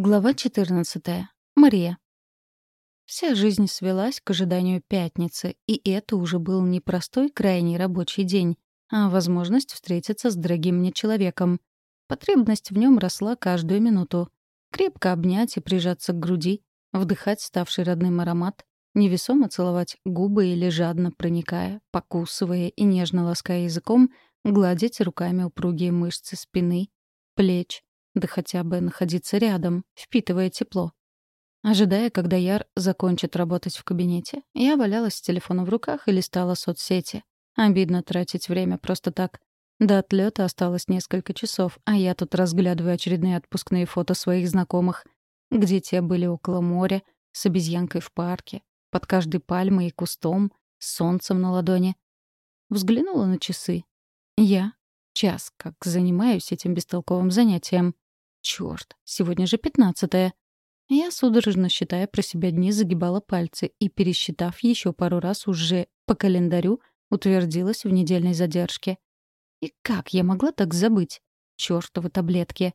Глава 14. Мария. Вся жизнь свелась к ожиданию пятницы, и это уже был не простой крайний рабочий день, а возможность встретиться с дорогим мне человеком. Потребность в нем росла каждую минуту. Крепко обнять и прижаться к груди, вдыхать ставший родным аромат, невесомо целовать губы или жадно проникая, покусывая и нежно лаская языком, гладить руками упругие мышцы спины, плеч, да хотя бы находиться рядом, впитывая тепло. Ожидая, когда Яр закончит работать в кабинете, я валялась с телефоном в руках и листала соцсети. Обидно тратить время просто так. До отлета осталось несколько часов, а я тут разглядываю очередные отпускные фото своих знакомых, где те были около моря, с обезьянкой в парке, под каждой пальмой и кустом, с солнцем на ладони. Взглянула на часы. Я час как занимаюсь этим бестолковым занятием. Чёрт, сегодня же пятнадцатое. Я, судорожно считая про себя дни, загибала пальцы и, пересчитав еще пару раз уже по календарю, утвердилась в недельной задержке. И как я могла так забыть? Чёртовы таблетки.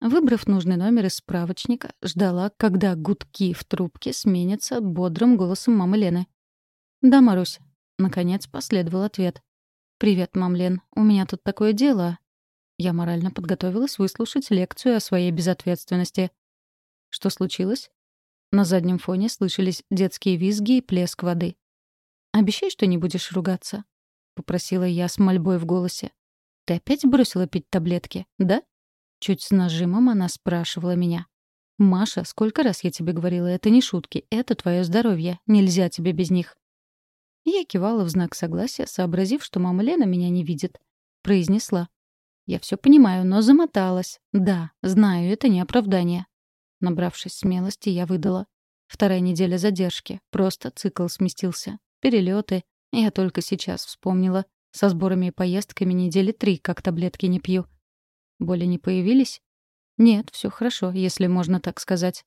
Выбрав нужный номер из справочника, ждала, когда гудки в трубке сменятся бодрым голосом мамы Лены. «Да, Марусь». Наконец последовал ответ. «Привет, мам Лен. У меня тут такое дело. Я морально подготовилась выслушать лекцию о своей безответственности. Что случилось? На заднем фоне слышались детские визги и плеск воды. «Обещай, что не будешь ругаться», — попросила я с мольбой в голосе. «Ты опять бросила пить таблетки, да?» Чуть с нажимом она спрашивала меня. «Маша, сколько раз я тебе говорила, это не шутки, это твое здоровье, нельзя тебе без них». Я кивала в знак согласия, сообразив, что мама Лена меня не видит. Произнесла. Я все понимаю, но замоталась. Да, знаю, это не оправдание. Набравшись смелости, я выдала. Вторая неделя задержки. Просто цикл сместился. Перелеты. Я только сейчас вспомнила. Со сборами и поездками недели три, как таблетки не пью. Боли не появились? Нет, все хорошо, если можно так сказать.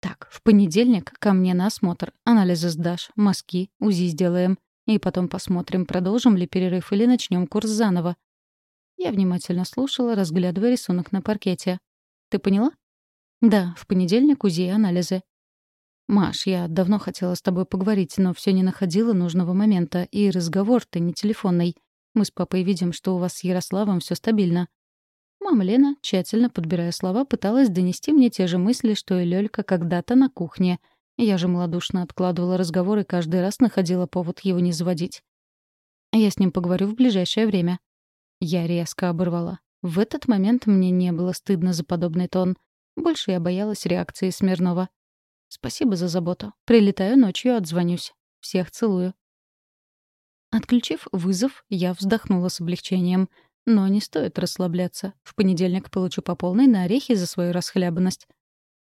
Так, в понедельник ко мне на осмотр. Анализы сдашь, мазки, УЗИ сделаем. И потом посмотрим, продолжим ли перерыв или начнем курс заново. Я внимательно слушала, разглядывая рисунок на паркете. «Ты поняла?» «Да, в понедельник УЗИ и анализы». «Маш, я давно хотела с тобой поговорить, но все не находила нужного момента, и разговор-то не телефонный. Мы с папой видим, что у вас с Ярославом все стабильно». Мама Лена, тщательно подбирая слова, пыталась донести мне те же мысли, что и Лёлька когда-то на кухне. Я же малодушно откладывала разговор и каждый раз находила повод его не заводить. «Я с ним поговорю в ближайшее время», я резко оборвала. В этот момент мне не было стыдно за подобный тон. Больше я боялась реакции Смирнова. «Спасибо за заботу. Прилетаю ночью, отзвонюсь. Всех целую». Отключив вызов, я вздохнула с облегчением. Но не стоит расслабляться. В понедельник получу по полной на орехи за свою расхлябанность.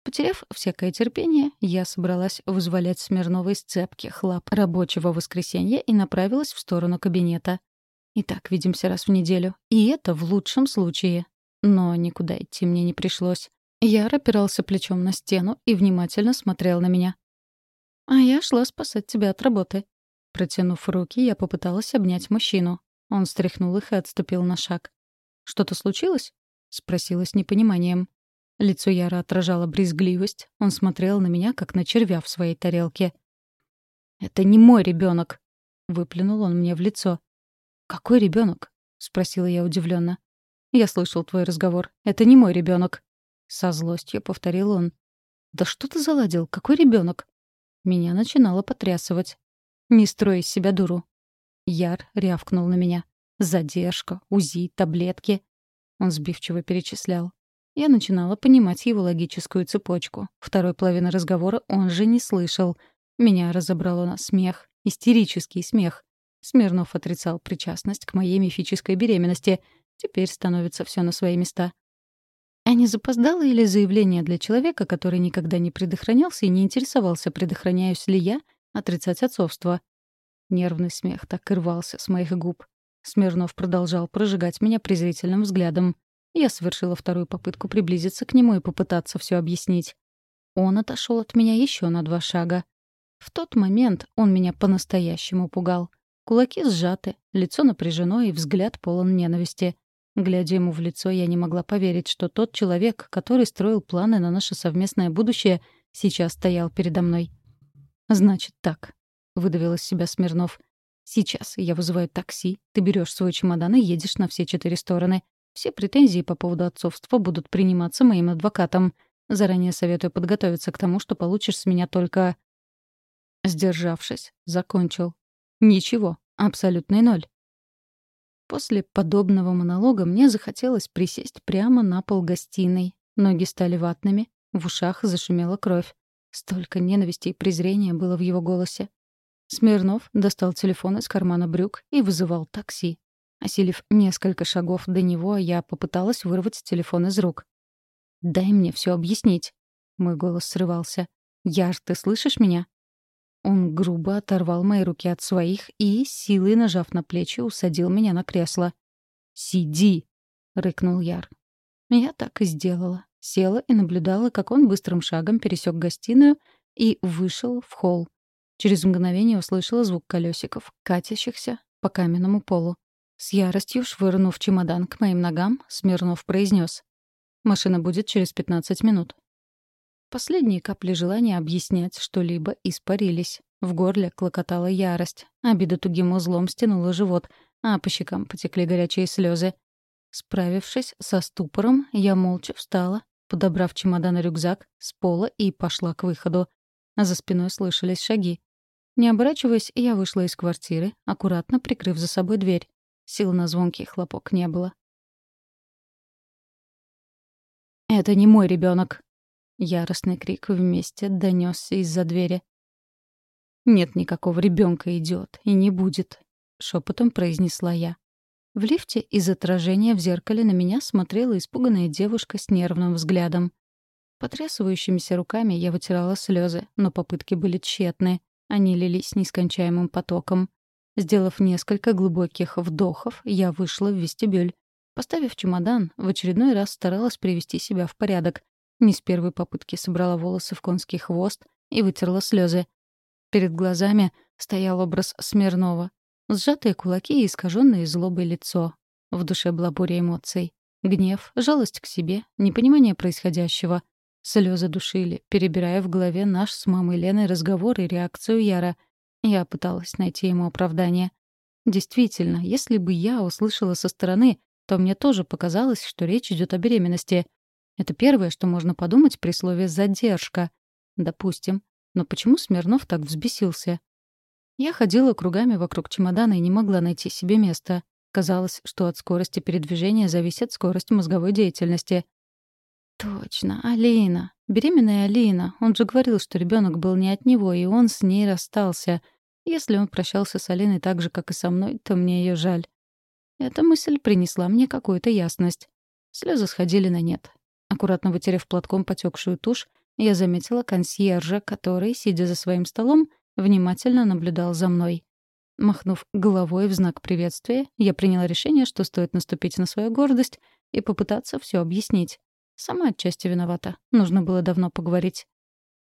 Потеряв всякое терпение, я собралась вызволять Смирнова из цепки хлап рабочего воскресенья и направилась в сторону кабинета. И так видимся раз в неделю. И это в лучшем случае. Но никуда идти мне не пришлось. Яр опирался плечом на стену и внимательно смотрел на меня. «А я шла спасать тебя от работы». Протянув руки, я попыталась обнять мужчину. Он стряхнул их и отступил на шаг. «Что-то случилось?» — спросила с непониманием. Лицо Яра отражало брезгливость. Он смотрел на меня, как на червя в своей тарелке. «Это не мой ребенок, выплюнул он мне в лицо. «Какой ребенок? спросила я удивленно. «Я слышал твой разговор. Это не мой ребенок. Со злостью повторил он. «Да что ты заладил? Какой ребенок? Меня начинало потрясывать. «Не строй из себя дуру». Яр рявкнул на меня. «Задержка, УЗИ, таблетки». Он сбивчиво перечислял. Я начинала понимать его логическую цепочку. Второй половины разговора он же не слышал. Меня разобрало на смех. Истерический смех. Смирнов отрицал причастность к моей мифической беременности. Теперь становится все на свои места. А не запоздало или заявление для человека, который никогда не предохранялся и не интересовался, предохраняюсь ли я, отрицать отцовство? Нервный смех так и рвался с моих губ. Смирнов продолжал прожигать меня презрительным взглядом. Я совершила вторую попытку приблизиться к нему и попытаться все объяснить. Он отошел от меня еще на два шага. В тот момент он меня по-настоящему пугал. Кулаки сжаты, лицо напряжено и взгляд полон ненависти. Глядя ему в лицо, я не могла поверить, что тот человек, который строил планы на наше совместное будущее, сейчас стоял передо мной. «Значит так», — выдавил из себя Смирнов. «Сейчас я вызываю такси, ты берешь свой чемодан и едешь на все четыре стороны. Все претензии по поводу отцовства будут приниматься моим адвокатом. Заранее советую подготовиться к тому, что получишь с меня только...» Сдержавшись, закончил. «Ничего, абсолютный ноль». После подобного монолога мне захотелось присесть прямо на пол гостиной. Ноги стали ватными, в ушах зашумела кровь. Столько ненависти и презрения было в его голосе. Смирнов достал телефон из кармана брюк и вызывал такси. Осилив несколько шагов до него, я попыталась вырвать телефон из рук. «Дай мне все объяснить». Мой голос срывался. «Яр, ты слышишь меня?» Он грубо оторвал мои руки от своих и, силой нажав на плечи, усадил меня на кресло. «Сиди!» — рыкнул Яр. Я так и сделала. Села и наблюдала, как он быстрым шагом пересек гостиную и вышел в холл. Через мгновение услышала звук колесиков, катящихся по каменному полу. С яростью швырнув чемодан к моим ногам, Смирнов произнес: «Машина будет через 15 минут. Последние капли желания объяснять что-либо испарились. В горле клокотала ярость. Обида тугим узлом стянула живот, а по щекам потекли горячие слезы. Справившись со ступором, я молча встала, подобрав чемодан и рюкзак с пола и пошла к выходу. За спиной слышались шаги. Не оборачиваясь, я вышла из квартиры, аккуратно прикрыв за собой дверь. Сил на звонкий хлопок не было. «Это не мой ребенок, Яростный крик вместе донесся из-за двери. «Нет никакого ребенка, идиот, и не будет», — шепотом произнесла я. В лифте из отражения в зеркале на меня смотрела испуганная девушка с нервным взглядом. Потрясывающимися руками я вытирала слезы, но попытки были тщетны. Они лились нескончаемым потоком. Сделав несколько глубоких вдохов, я вышла в вестибюль. Поставив чемодан, в очередной раз старалась привести себя в порядок, не с первой попытки собрала волосы в конский хвост и вытерла слезы. Перед глазами стоял образ Смирнова. Сжатые кулаки и искаженное злобой лицо. В душе была буря эмоций. Гнев, жалость к себе, непонимание происходящего. Слезы душили, перебирая в голове наш с мамой Леной разговор и реакцию Яра. Я пыталась найти ему оправдание. Действительно, если бы я услышала со стороны, то мне тоже показалось, что речь идет о беременности. Это первое, что можно подумать при слове «задержка». Допустим. Но почему Смирнов так взбесился? Я ходила кругами вокруг чемодана и не могла найти себе места. Казалось, что от скорости передвижения зависит скорость мозговой деятельности. Точно, Алина. Беременная Алина. Он же говорил, что ребенок был не от него, и он с ней расстался. Если он прощался с Алиной так же, как и со мной, то мне ее жаль. Эта мысль принесла мне какую-то ясность. Слезы сходили на нет. Аккуратно вытерев платком потекшую тушь, я заметила консьержа, который, сидя за своим столом, внимательно наблюдал за мной. Махнув головой в знак приветствия, я приняла решение, что стоит наступить на свою гордость и попытаться все объяснить. Сама отчасти виновата. Нужно было давно поговорить.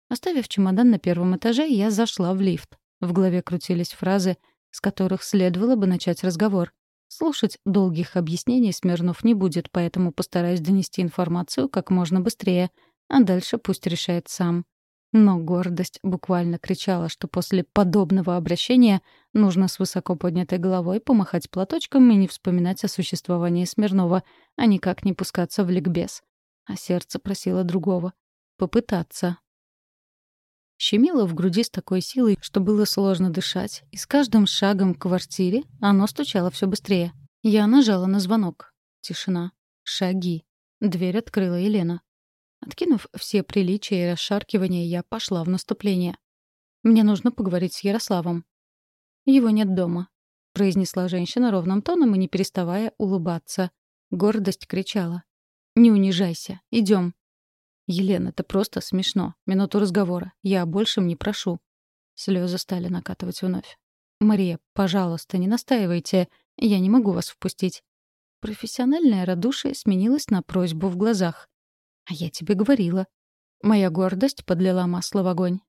Оставив чемодан на первом этаже, я зашла в лифт. В голове крутились фразы, с которых следовало бы начать разговор. Слушать долгих объяснений Смирнов не будет, поэтому постараюсь донести информацию как можно быстрее, а дальше пусть решает сам. Но гордость буквально кричала, что после подобного обращения нужно с высоко поднятой головой помахать платочком и не вспоминать о существовании Смирнова, а никак не пускаться в ликбез. А сердце просило другого — попытаться. Щемило в груди с такой силой, что было сложно дышать, и с каждым шагом к квартире оно стучало все быстрее. Я нажала на звонок. Тишина. Шаги. Дверь открыла Елена. Откинув все приличия и расшаркивания, я пошла в наступление. «Мне нужно поговорить с Ярославом». «Его нет дома», — произнесла женщина ровным тоном и не переставая улыбаться. Гордость кричала. «Не унижайся. Идем. «Елена, это просто смешно. Минуту разговора. Я большим не прошу». Слезы стали накатывать вновь. «Мария, пожалуйста, не настаивайте. Я не могу вас впустить». Профессиональное радушие сменилось на просьбу в глазах. «А я тебе говорила». Моя гордость подлила масло в огонь.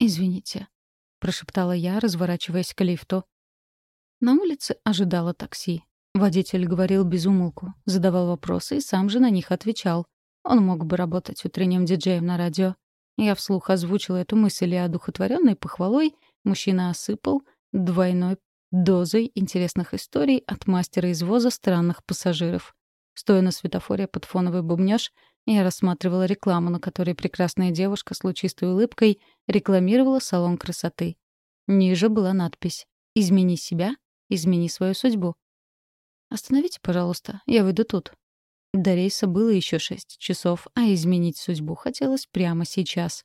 «Извините», — прошептала я, разворачиваясь к лифту. На улице ожидало такси. Водитель говорил без умолку, задавал вопросы и сам же на них отвечал. Он мог бы работать утренним диджеем на радио. Я вслух озвучила эту мысль, и одухотворенной похвалой мужчина осыпал двойной дозой интересных историй от мастера извоза странных пассажиров. Стоя на светофоре под фоновый бубнёж, я рассматривала рекламу, на которой прекрасная девушка с лучистой улыбкой рекламировала салон красоты. Ниже была надпись «Измени себя, измени свою судьбу». «Остановите, пожалуйста, я выйду тут». До рейса было еще шесть часов, а изменить судьбу хотелось прямо сейчас.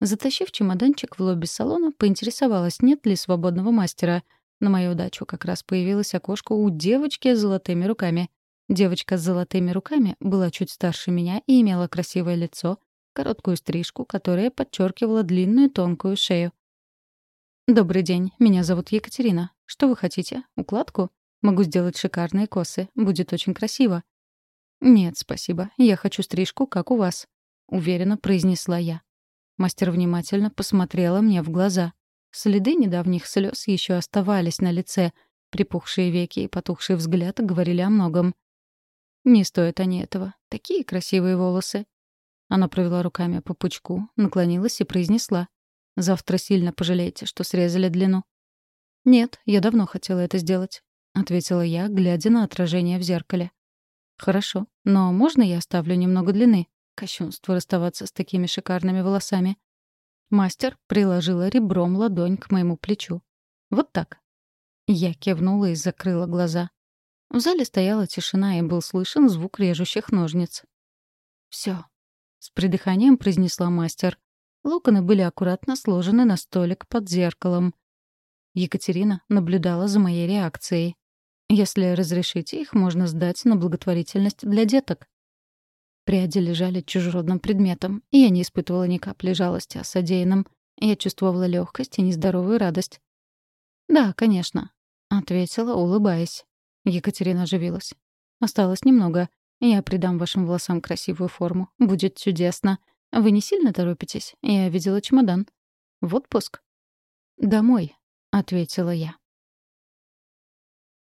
Затащив чемоданчик в лобби салона, поинтересовалась, нет ли свободного мастера. На мою удачу как раз появилось окошко у девочки с золотыми руками. Девочка с золотыми руками была чуть старше меня и имела красивое лицо, короткую стрижку, которая подчеркивала длинную тонкую шею. «Добрый день, меня зовут Екатерина. Что вы хотите? Укладку? Могу сделать шикарные косы. Будет очень красиво». «Нет, спасибо. Я хочу стрижку, как у вас», — уверенно произнесла я. Мастер внимательно посмотрела мне в глаза. Следы недавних слез еще оставались на лице. Припухшие веки и потухший взгляд говорили о многом. «Не стоят они этого. Такие красивые волосы». Она провела руками по пучку, наклонилась и произнесла. «Завтра сильно пожалеете, что срезали длину». «Нет, я давно хотела это сделать», — ответила я, глядя на отражение в зеркале. «Хорошо, но можно я оставлю немного длины?» Кощунство расставаться с такими шикарными волосами. Мастер приложила ребром ладонь к моему плечу. «Вот так». Я кивнула и закрыла глаза. В зале стояла тишина, и был слышен звук режущих ножниц. «Всё», — с придыханием произнесла мастер. Локоны были аккуратно сложены на столик под зеркалом. Екатерина наблюдала за моей реакцией. «Если разрешите, их можно сдать на благотворительность для деток». Пряди лежали чужеродным предметом, и я не испытывала ни капли жалости о содеянном. Я чувствовала легкость и нездоровую радость. «Да, конечно», — ответила, улыбаясь. Екатерина оживилась. «Осталось немного. Я придам вашим волосам красивую форму. Будет чудесно. Вы не сильно торопитесь? Я видела чемодан. В отпуск?» «Домой», — ответила я.